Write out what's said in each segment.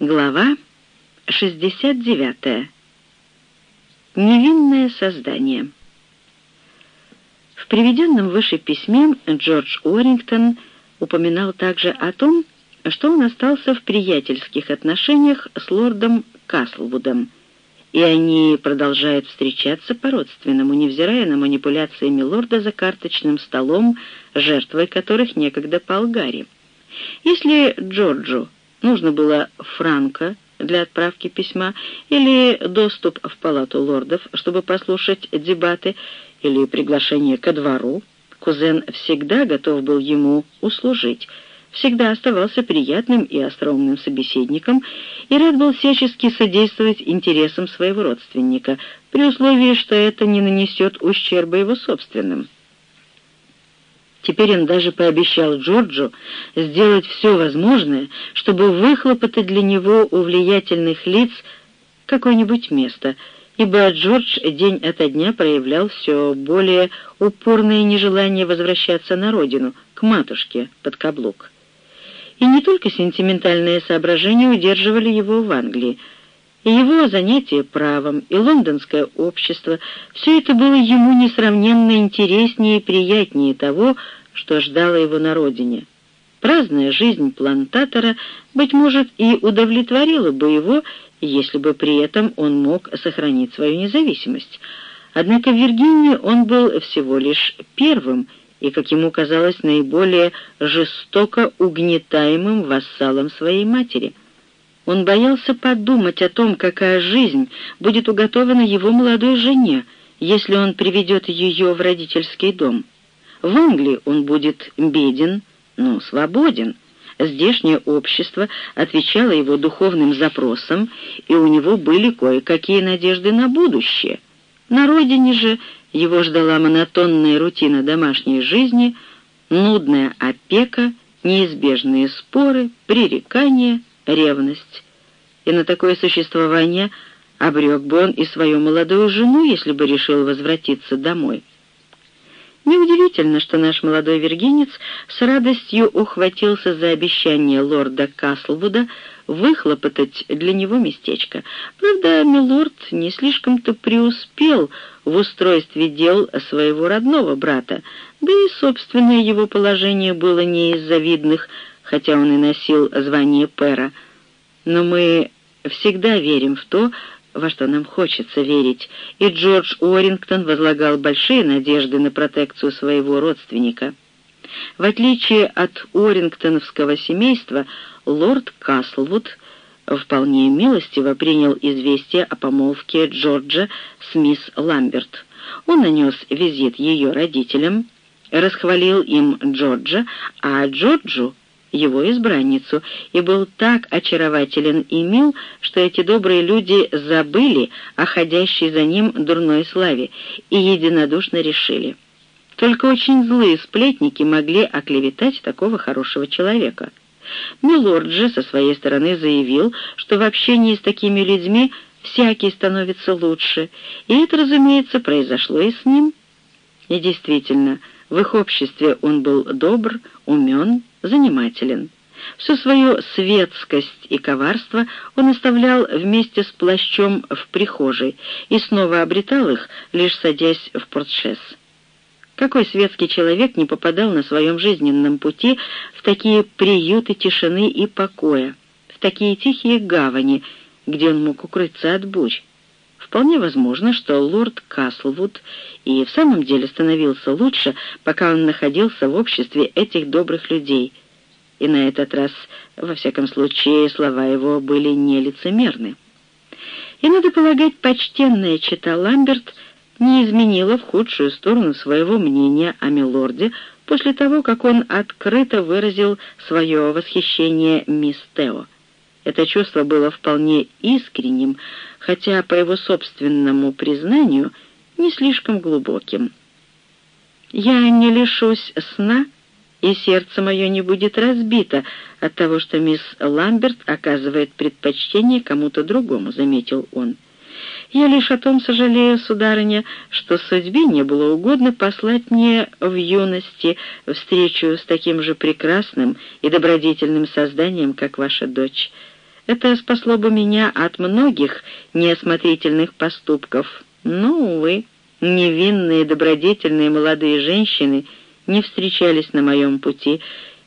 Глава 69. Невинное создание. В приведенном выше письме Джордж Уоррингтон упоминал также о том, что он остался в приятельских отношениях с лордом Каслвудом, и они продолжают встречаться по-родственному, невзирая на манипуляции милорда за карточным столом, жертвой которых некогда пал Гарри. Если Джорджу Нужно было франка для отправки письма или доступ в палату лордов, чтобы послушать дебаты, или приглашение ко двору. Кузен всегда готов был ему услужить, всегда оставался приятным и остроумным собеседником и рад был всячески содействовать интересам своего родственника, при условии, что это не нанесет ущерба его собственным. Теперь он даже пообещал Джорджу сделать все возможное, чтобы выхлопотать для него у влиятельных лиц какое-нибудь место, ибо Джордж день ото дня проявлял все более упорное нежелание возвращаться на родину, к матушке под каблук. И не только сентиментальные соображения удерживали его в Англии, и его занятие правом, и лондонское общество — все это было ему несравненно интереснее и приятнее того, что ждало его на родине. Праздная жизнь плантатора, быть может, и удовлетворила бы его, если бы при этом он мог сохранить свою независимость. Однако в Виргинии он был всего лишь первым и, как ему казалось, наиболее жестоко угнетаемым вассалом своей матери — он боялся подумать о том, какая жизнь будет уготована его молодой жене, если он приведет ее в родительский дом. В Англии он будет беден, но свободен. Здешнее общество отвечало его духовным запросам, и у него были кое-какие надежды на будущее. На родине же его ждала монотонная рутина домашней жизни, нудная опека, неизбежные споры, пререкания — ревность. И на такое существование обрек бы он и свою молодую жену, если бы решил возвратиться домой. Неудивительно, что наш молодой виргинец с радостью ухватился за обещание лорда Каслвуда выхлопотать для него местечко. Правда, милорд не слишком-то преуспел в устройстве дел своего родного брата, да и собственное его положение было не из завидных, хотя он и носил звание пера. Но мы всегда верим в то, во что нам хочется верить, и Джордж Уоррингтон возлагал большие надежды на протекцию своего родственника. В отличие от Уоррингтоновского семейства, лорд Каслвуд вполне милостиво принял известие о помолвке Джорджа с мисс Ламберт. Он нанес визит ее родителям, расхвалил им Джорджа, а Джорджу его избранницу, и был так очарователен и мил, что эти добрые люди забыли о ходящей за ним дурной славе и единодушно решили. Только очень злые сплетники могли оклеветать такого хорошего человека. Милорд же со своей стороны заявил, что в общении с такими людьми всякий становится лучше, и это, разумеется, произошло и с ним. И действительно, в их обществе он был добр, умен, занимателен. Всю свою светскость и коварство он оставлял вместе с плащом в прихожей и снова обретал их, лишь садясь в портшес. Какой светский человек не попадал на своем жизненном пути в такие приюты тишины и покоя, в такие тихие гавани, где он мог укрыться от бурь? Вполне возможно, что лорд Каслвуд и в самом деле становился лучше, пока он находился в обществе этих добрых людей. И на этот раз, во всяком случае, слова его были нелицемерны. И, надо полагать, почтенная чита Ламберт не изменила в худшую сторону своего мнения о милорде после того, как он открыто выразил свое восхищение мисс Тео. Это чувство было вполне искренним, хотя, по его собственному признанию, не слишком глубоким. «Я не лишусь сна, и сердце мое не будет разбито от того, что мисс Ламберт оказывает предпочтение кому-то другому», — заметил он. «Я лишь о том сожалею, сударыня, что судьбе не было угодно послать мне в юности встречу с таким же прекрасным и добродетельным созданием, как ваша дочь». Это спасло бы меня от многих неосмотрительных поступков. Но, увы, невинные добродетельные молодые женщины не встречались на моем пути,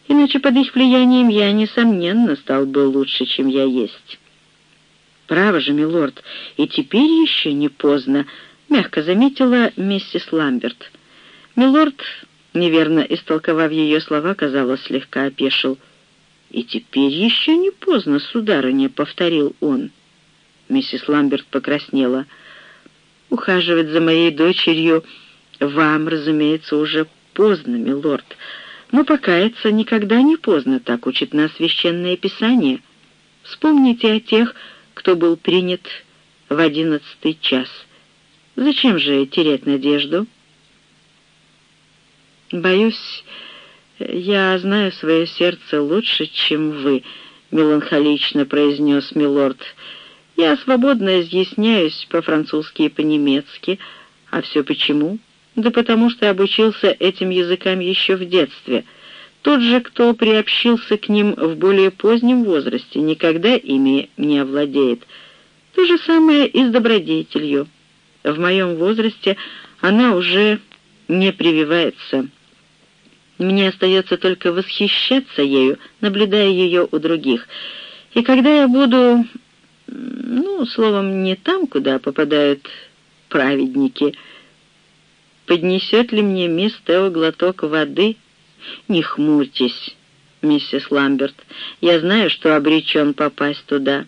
иначе под их влиянием я, несомненно, стал бы лучше, чем я есть. «Право же, милорд, и теперь еще не поздно», — мягко заметила миссис Ламберт. Милорд, неверно истолковав ее слова, казалось, слегка опешил. «И теперь еще не поздно, сударыня», — повторил он. Миссис Ламберт покраснела. «Ухаживать за моей дочерью вам, разумеется, уже поздно, милорд. Но покаяться никогда не поздно, так учит нас Священное Писание. Вспомните о тех, кто был принят в одиннадцатый час. Зачем же терять надежду?» «Боюсь, я знаю свое сердце лучше, чем вы», — меланхолично произнес милорд. «Я свободно изъясняюсь по-французски и по-немецки. А все почему? Да потому что обучился этим языкам еще в детстве. Тот же, кто приобщился к ним в более позднем возрасте, никогда ими не овладеет. То же самое и с добродетелью. В моем возрасте она уже не прививается». Мне остается только восхищаться ею, наблюдая ее у других. И когда я буду, ну, словом, не там, куда попадают праведники, поднесет ли мне мисс Тео глоток воды? Не хмурьтесь, миссис Ламберт, я знаю, что обречен попасть туда.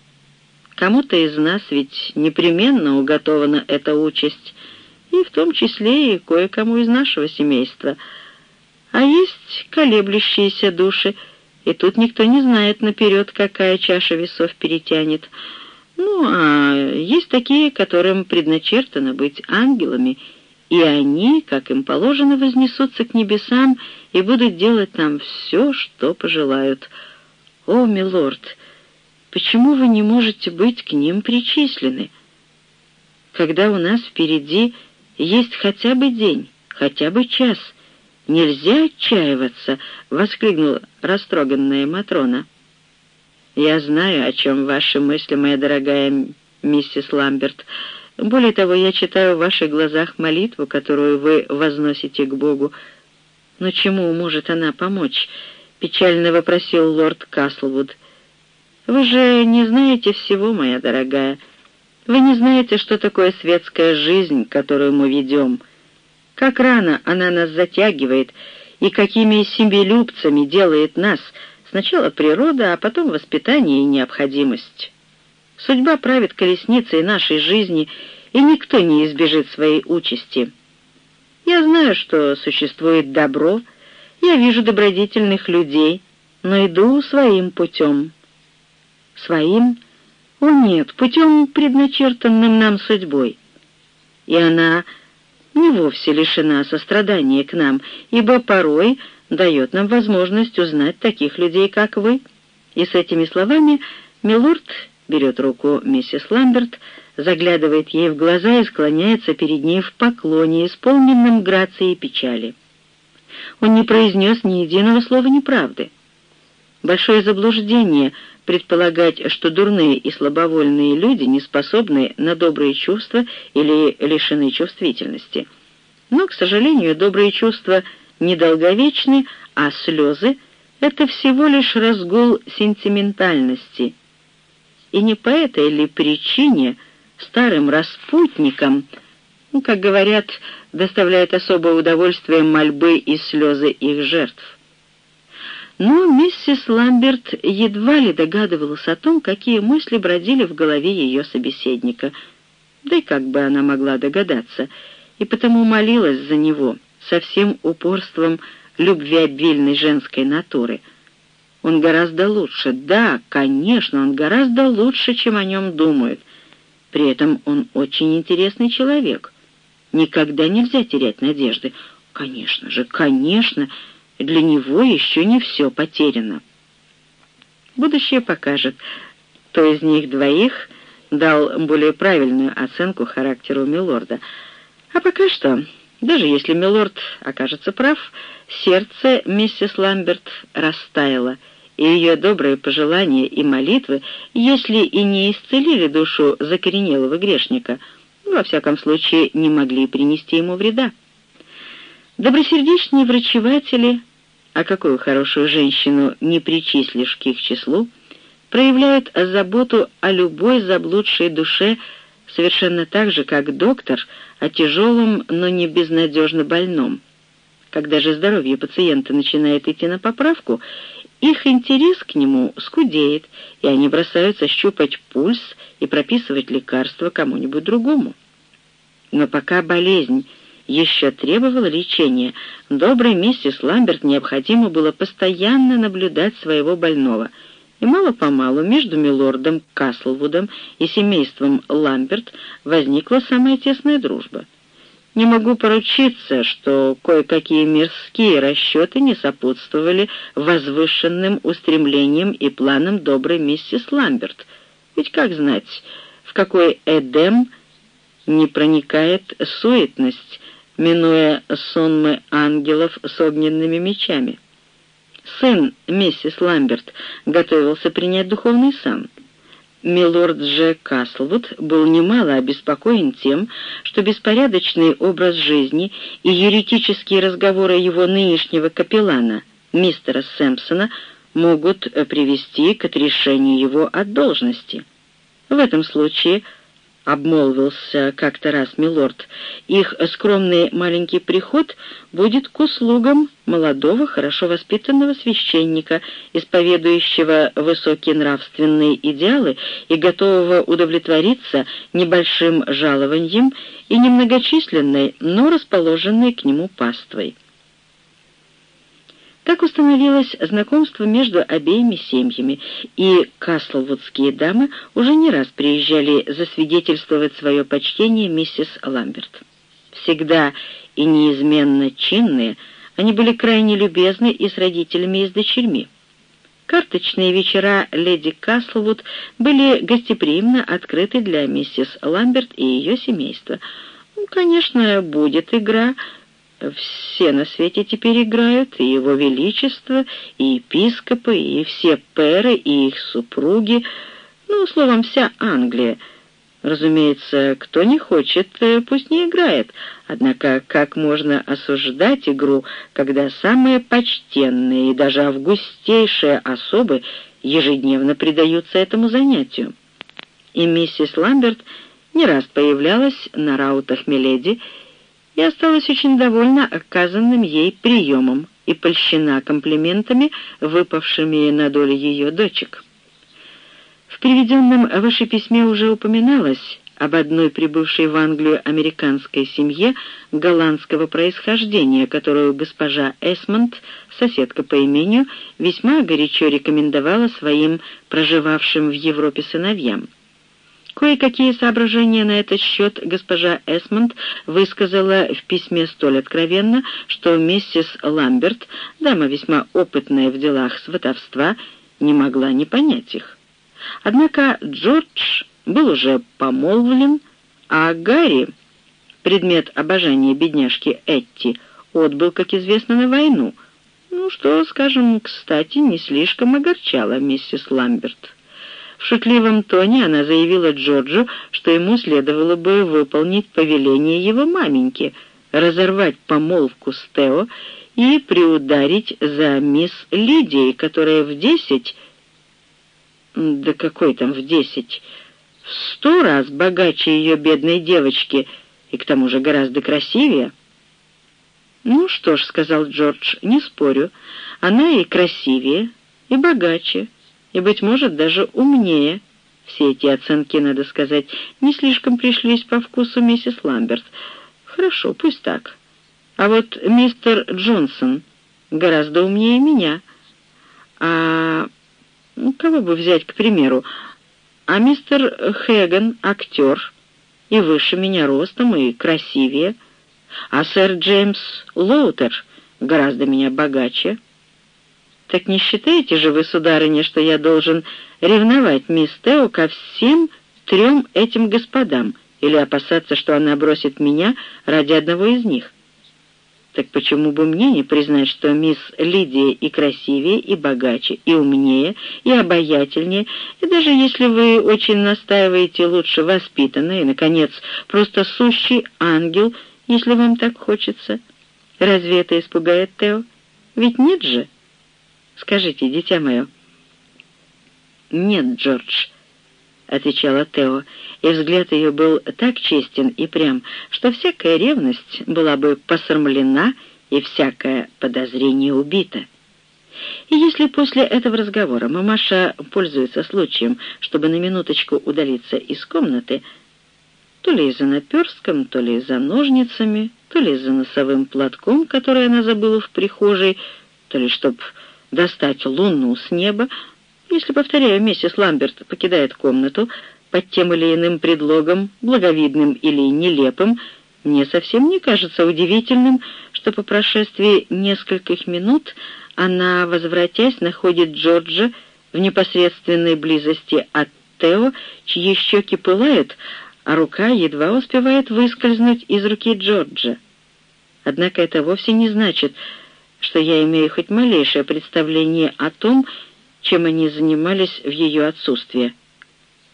Кому-то из нас ведь непременно уготована эта участь, и в том числе и кое-кому из нашего семейства — а есть колеблющиеся души, и тут никто не знает наперед, какая чаша весов перетянет. Ну, а есть такие, которым предначертано быть ангелами, и они, как им положено, вознесутся к небесам и будут делать там все, что пожелают. О, милорд, почему вы не можете быть к ним причислены? Когда у нас впереди есть хотя бы день, хотя бы час — «Нельзя отчаиваться!» — воскликнула растроганная Матрона. «Я знаю, о чем ваши мысли, моя дорогая миссис Ламберт. Более того, я читаю в ваших глазах молитву, которую вы возносите к Богу. Но чему может она помочь?» — печально вопросил лорд Каслвуд. «Вы же не знаете всего, моя дорогая. Вы не знаете, что такое светская жизнь, которую мы ведем». Как рано она нас затягивает и какими себелюбцами делает нас сначала природа, а потом воспитание и необходимость. Судьба правит колесницей нашей жизни, и никто не избежит своей участи. Я знаю, что существует добро, я вижу добродетельных людей, но иду своим путем. Своим? О нет, путем, предначертанным нам судьбой. И она не вовсе лишена сострадания к нам, ибо порой дает нам возможность узнать таких людей, как вы». И с этими словами Милорд берет руку миссис Ламберт, заглядывает ей в глаза и склоняется перед ней в поклоне, исполненном грацией и печали. Он не произнес ни единого слова неправды. Большое заблуждение предполагать, что дурные и слабовольные люди не способны на добрые чувства или лишены чувствительности. Но, к сожалению, добрые чувства недолговечны, а слезы — это всего лишь разгул сентиментальности. И не по этой ли причине старым распутникам, ну, как говорят, доставляет особое удовольствие мольбы и слезы их жертв? Но миссис Ламберт едва ли догадывалась о том, какие мысли бродили в голове ее собеседника. Да и как бы она могла догадаться, и потому молилась за него со всем упорством любвеобильной женской натуры. Он гораздо лучше, да, конечно, он гораздо лучше, чем о нем думают. При этом он очень интересный человек. Никогда нельзя терять надежды. Конечно же, конечно, для него еще не все потеряно. Будущее покажет, кто из них двоих дал более правильную оценку характеру Милорда. А пока что, даже если Милорд окажется прав, сердце миссис Ламберт растаяло, и ее добрые пожелания и молитвы, если и не исцелили душу закоренелого грешника, во всяком случае не могли принести ему вреда. Добросердечные врачеватели, а какую хорошую женщину не причислишь к их числу, проявляют заботу о любой заблудшей душе совершенно так же, как доктор о тяжелом, но не безнадежно больном. Когда же здоровье пациента начинает идти на поправку, их интерес к нему скудеет, и они бросаются щупать пульс и прописывать лекарства кому-нибудь другому. Но пока болезнь еще требовала лечения, доброй миссис Ламберт необходимо было постоянно наблюдать своего больного, и мало-помалу между милордом Каслвудом и семейством Ламберт возникла самая тесная дружба. Не могу поручиться, что кое-какие мирские расчеты не сопутствовали возвышенным устремлениям и планам доброй миссис Ламберт. Ведь как знать, в какой Эдем не проникает суетность, минуя сонмы ангелов с огненными мечами. Сын миссис Ламберт готовился принять духовный сан. Милорд Дж. Каслвуд был немало обеспокоен тем, что беспорядочный образ жизни и юридические разговоры его нынешнего капеллана, мистера Сэмпсона, могут привести к отрешению его от должности. В этом случае — обмолвился как-то раз милорд, — их скромный маленький приход будет к услугам молодого, хорошо воспитанного священника, исповедующего высокие нравственные идеалы и готового удовлетвориться небольшим жалованием и немногочисленной, но расположенной к нему паствой. Так установилось знакомство между обеими семьями, и каслвудские дамы уже не раз приезжали засвидетельствовать свое почтение миссис Ламберт. Всегда и неизменно чинные, они были крайне любезны и с родителями, и с дочерьми. Карточные вечера леди Каслвуд были гостеприимно открыты для миссис Ламберт и ее семейства. Ну, конечно, будет игра, все на свете теперь играют, и его величество, и епископы, и все пэры, и их супруги, ну, словом, вся Англия. Разумеется, кто не хочет, э, пусть не играет. Однако как можно осуждать игру, когда самые почтенные и даже августейшие особы ежедневно предаются этому занятию? И миссис Ламберт не раз появлялась на раутах Миледи и осталась очень довольна оказанным ей приемом и польщена комплиментами, выпавшими на долю ее дочек. В приведенном выше письме уже упоминалось об одной прибывшей в Англию американской семье голландского происхождения, которую госпожа Эсмонд, соседка по имению, весьма горячо рекомендовала своим проживавшим в Европе сыновьям. Кое-какие соображения на этот счет госпожа Эсмонд высказала в письме столь откровенно, что миссис Ламберт, дама весьма опытная в делах сватовства, не могла не понять их. Однако Джордж был уже помолвлен, а Гарри, предмет обожания бедняжки Этти, отбыл, как известно, на войну, ну что, скажем, кстати, не слишком огорчало миссис Ламберт. В шутливом тоне она заявила Джорджу, что ему следовало бы выполнить повеление его маменьки, разорвать помолвку с Тео и приударить за мисс Лидией, которая в десять... Да какой там в десять? В сто раз богаче ее бедной девочки и к тому же гораздо красивее. «Ну что ж», — сказал Джордж, — «не спорю, она и красивее, и богаче» и, быть может, даже умнее. Все эти оценки, надо сказать, не слишком пришлись по вкусу миссис Ламберт. Хорошо, пусть так. А вот мистер Джонсон гораздо умнее меня. А кого бы взять, к примеру? А мистер Хэган — актер, и выше меня ростом, и красивее. А сэр Джеймс Лоутер гораздо меня богаче. Так не считаете же вы, сударыня, что я должен ревновать мисс Тео ко всем трем этим господам или опасаться, что она бросит меня ради одного из них? Так почему бы мне не признать, что мисс Лидия и красивее, и богаче, и умнее, и обаятельнее, и даже если вы очень настаиваете, лучше воспитанная, и, наконец, просто сущий ангел, если вам так хочется? Разве это испугает Тео? Ведь нет же? Скажите, дитя мое. Нет, Джордж, — отвечала Тео, и взгляд ее был так честен и прям, что всякая ревность была бы посрамлена и всякое подозрение убито. И если после этого разговора мамаша пользуется случаем, чтобы на минуточку удалиться из комнаты, то ли за наперстком, то ли за ножницами, то ли за носовым платком, который она забыла в прихожей, то ли чтоб достать луну с неба, если, повторяю, миссис Ламберт покидает комнату под тем или иным предлогом, благовидным или нелепым, мне совсем не кажется удивительным, что по прошествии нескольких минут она, возвратясь, находит Джорджа в непосредственной близости от Тео, чьи щеки пылают, а рука едва успевает выскользнуть из руки Джорджа. Однако это вовсе не значит, что я имею хоть малейшее представление о том, чем они занимались в ее отсутствие.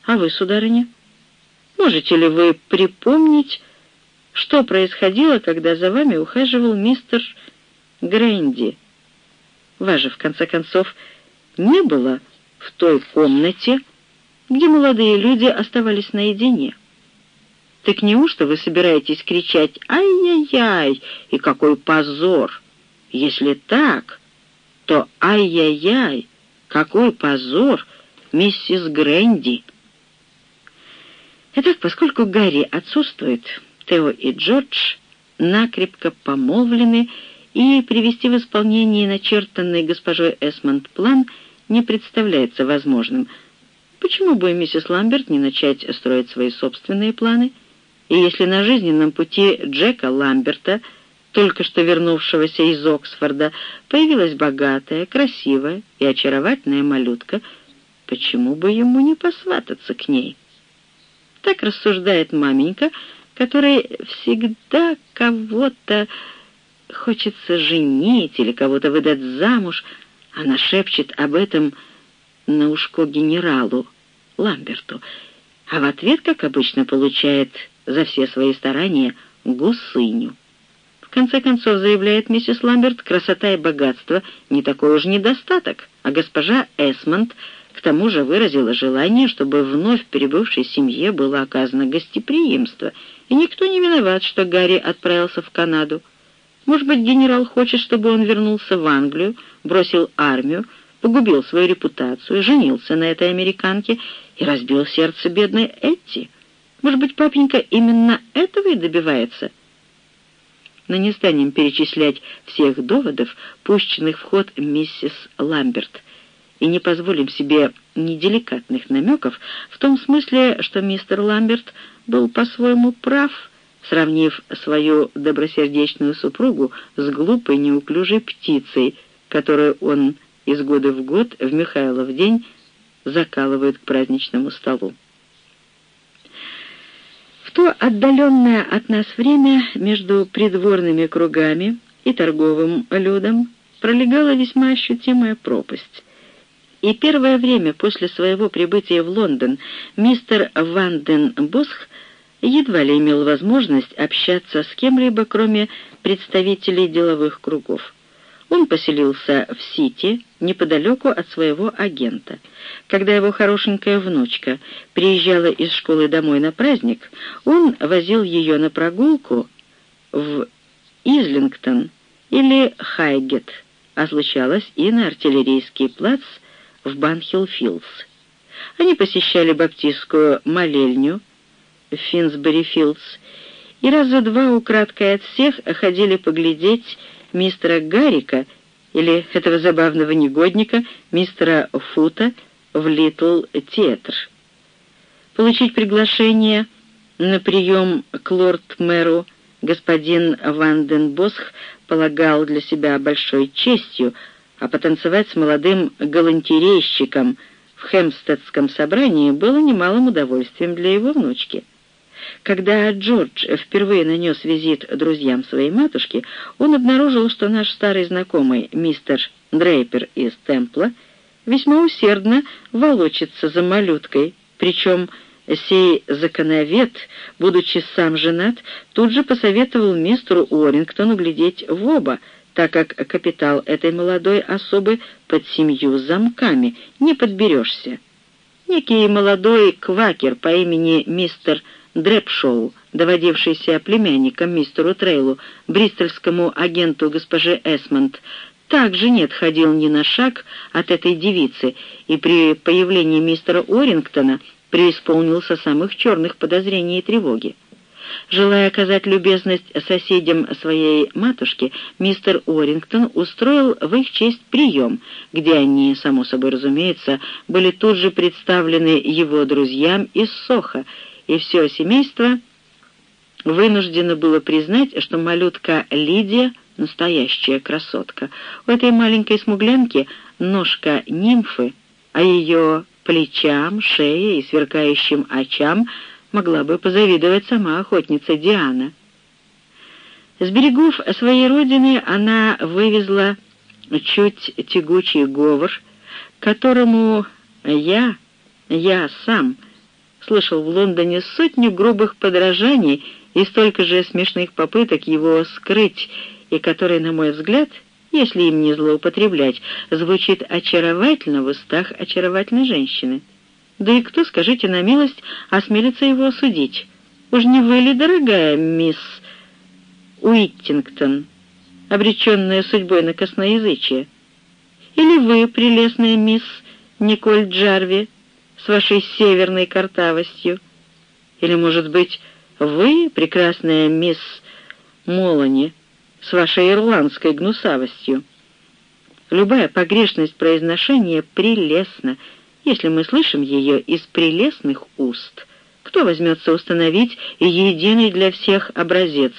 А вы, сударыня, можете ли вы припомнить, что происходило, когда за вами ухаживал мистер Грэнди? Вас же, в конце концов, не было в той комнате, где молодые люди оставались наедине. Так неужто вы собираетесь кричать «Ай-яй-яй!» и «Какой позор!» Если так, то «Ай-яй-яй!» Какой позор, миссис Грэнди! Итак, поскольку Гарри отсутствует, Тео и Джордж накрепко помолвлены, и привести в исполнение начертанный госпожой Эсмонд план не представляется возможным. Почему бы миссис Ламберт не начать строить свои собственные планы? И если на жизненном пути Джека Ламберта – только что вернувшегося из Оксфорда, появилась богатая, красивая и очаровательная малютка, почему бы ему не посвататься к ней? Так рассуждает маменька, которой всегда кого-то хочется женить или кого-то выдать замуж. Она шепчет об этом на ушко генералу Ламберту, а в ответ, как обычно, получает за все свои старания гусыню. Конце концов, заявляет миссис Ламберт, красота и богатство — не такой уж недостаток, а госпожа Эсмонд к тому же выразила желание, чтобы вновь прибывшей семье было оказано гостеприимство, и никто не виноват, что Гарри отправился в Канаду. Может быть, генерал хочет, чтобы он вернулся в Англию, бросил армию, погубил свою репутацию, женился на этой американке и разбил сердце бедной Этти. Может быть, папенька именно этого и добивается — но не станем перечислять всех доводов, пущенных в ход миссис Ламберт, и не позволим себе неделикатных намеков в том смысле, что мистер Ламберт был по-своему прав, сравнив свою добросердечную супругу с глупой неуклюжей птицей, которую он из года в год в Михайлов день закалывает к праздничному столу. В то отдаленное от нас время между придворными кругами и торговым людом пролегала весьма ощутимая пропасть. И первое время после своего прибытия в Лондон мистер Ванден Босх едва ли имел возможность общаться с кем-либо, кроме представителей деловых кругов. Он поселился в Сити, неподалеку от своего агента. Когда его хорошенькая внучка приезжала из школы домой на праздник, он возил ее на прогулку в Излингтон или Хайгет, а случалось и на артиллерийский плац в Банхилл-Филдс. Они посещали баптистскую молельню в Финсбери-Филдс и раза два украдкой от всех ходили поглядеть мистера Гаррика или этого забавного негодника мистера Фута в Литл Театр. Получить приглашение на прием к лорд-мэру господин Ванденбосх полагал для себя большой честью, а потанцевать с молодым галантерейщиком в Хемстедском собрании было немалым удовольствием для его внучки. Когда Джордж впервые нанес визит друзьям своей матушки, он обнаружил, что наш старый знакомый мистер Дрейпер из Темпла весьма усердно волочится за малюткой, причем сей законовед, будучи сам женат, тут же посоветовал мистеру Уоррингтону глядеть в оба, так как капитал этой молодой особы под семью замками не подберешься. Некий молодой квакер по имени мистер Дрепшоу, доводившийся племянником мистеру Трейлу, бристольскому агенту госпоже Эсмонд, также не отходил ни на шаг от этой девицы, и при появлении мистера Орингтона преисполнился самых черных подозрений и тревоги. Желая оказать любезность соседям своей матушки, мистер Орингтон устроил в их честь прием, где они, само собой разумеется, были тут же представлены его друзьям из Соха, и все семейство вынуждено было признать, что малютка Лидия — настоящая красотка. У этой маленькой смуглянки ножка нимфы, а ее плечам, шее и сверкающим очам могла бы позавидовать сама охотница Диана. С берегов своей родины она вывезла чуть тягучий говор, которому я, я сам, слышал в Лондоне сотню грубых подражаний и столько же смешных попыток его скрыть, и который, на мой взгляд, если им не злоупотреблять, звучит очаровательно в устах очаровательной женщины. Да и кто, скажите на милость, осмелится его осудить? Уж не вы ли, дорогая мисс Уиттингтон, обреченная судьбой на косноязычие? Или вы, прелестная мисс Николь Джарви, с вашей северной картавостью? Или, может быть, вы, прекрасная мисс Молани, с вашей ирландской гнусавостью. Любая погрешность произношения прелестна, если мы слышим ее из прелестных уст. Кто возьмется установить единый для всех образец,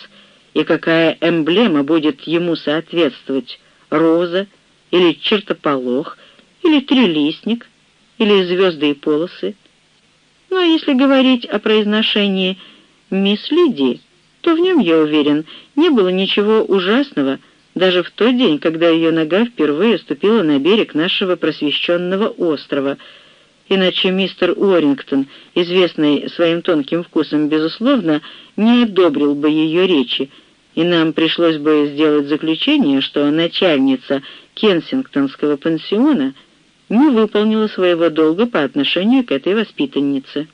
и какая эмблема будет ему соответствовать, роза или чертополох, или трилистник, или звезды и полосы? Ну а если говорить о произношении «Мисс Лиди», то в нем, я уверен, не было ничего ужасного, даже в тот день, когда ее нога впервые ступила на берег нашего просвещенного острова. Иначе мистер Уоррингтон, известный своим тонким вкусом, безусловно, не одобрил бы ее речи, и нам пришлось бы сделать заключение, что начальница Кенсингтонского пансиона не выполнила своего долга по отношению к этой воспитаннице.